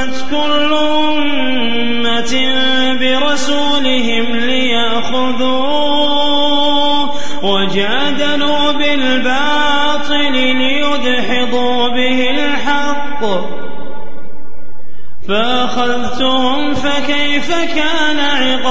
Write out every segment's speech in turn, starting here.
وهمت كل أمة برسولهم ليأخذوه وجادلوا بالباطل ليدحضوا به الحق. فأخذتهم فكيف كان عقاب؟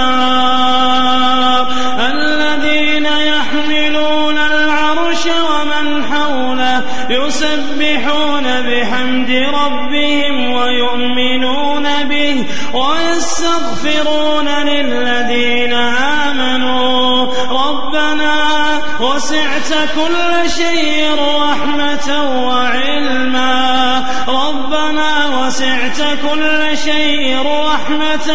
ويؤمنون به ويستغفرون للذين آمنوا. ربنا وسعت كل شيء رحمة وعلما. ربنا وسعت كل شيء رحمة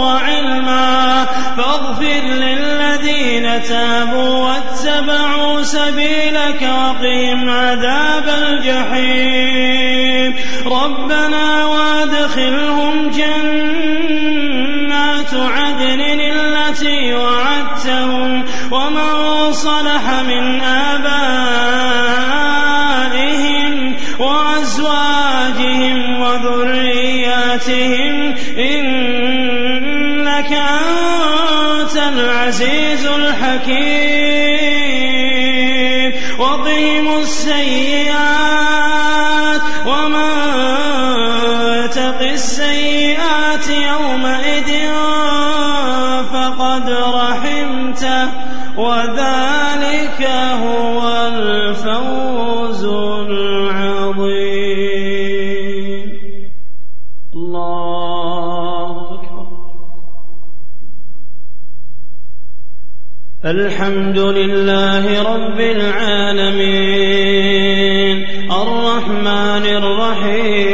وعلما. فاغفر للذين تابوا واتبعوا سبيلك وقهم عذاب الجحيم. ربنا وادخلهم جنات عدن التي وعدتهم ومن صلح من آبائهم وأزواجهم وذرياتهم إنك أنت العزيز الحكيم وقهم السيئات ومن السيئات يومئذ فقد رحمته وذلك هو الفوز العظيم. الله أكبر. الحمد لله رب العالمين. الرحمن الرحيم.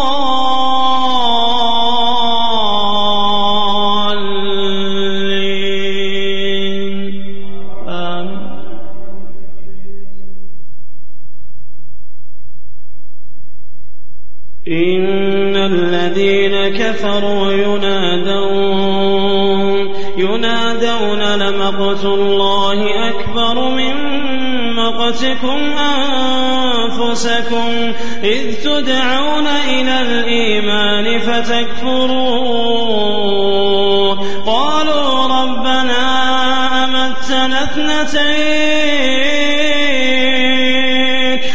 إن الذين كفروا ينادون ينادون لمقت الله أكبر من مقتكم أنفسكم إذ تدعون إلى الإيمان فتكفرون قالوا ربنا أمتنا اثنتين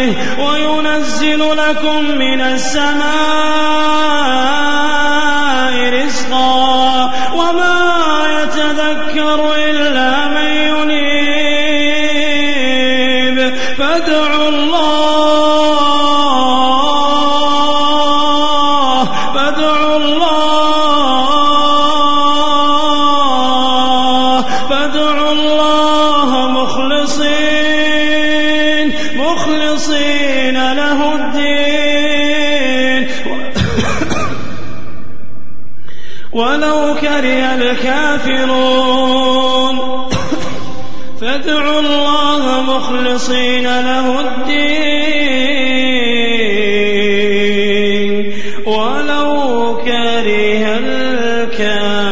آياته وينزل لكم من السماء رزقا وما يتذكر إلا من ينيب. فادعوا الله فادعوا الله فادعوا الله مخلصين. مخلصين له الدين. ولو كره الكافرون. فادعوا الله مخلصين له الدين. ولو كره الكافرون.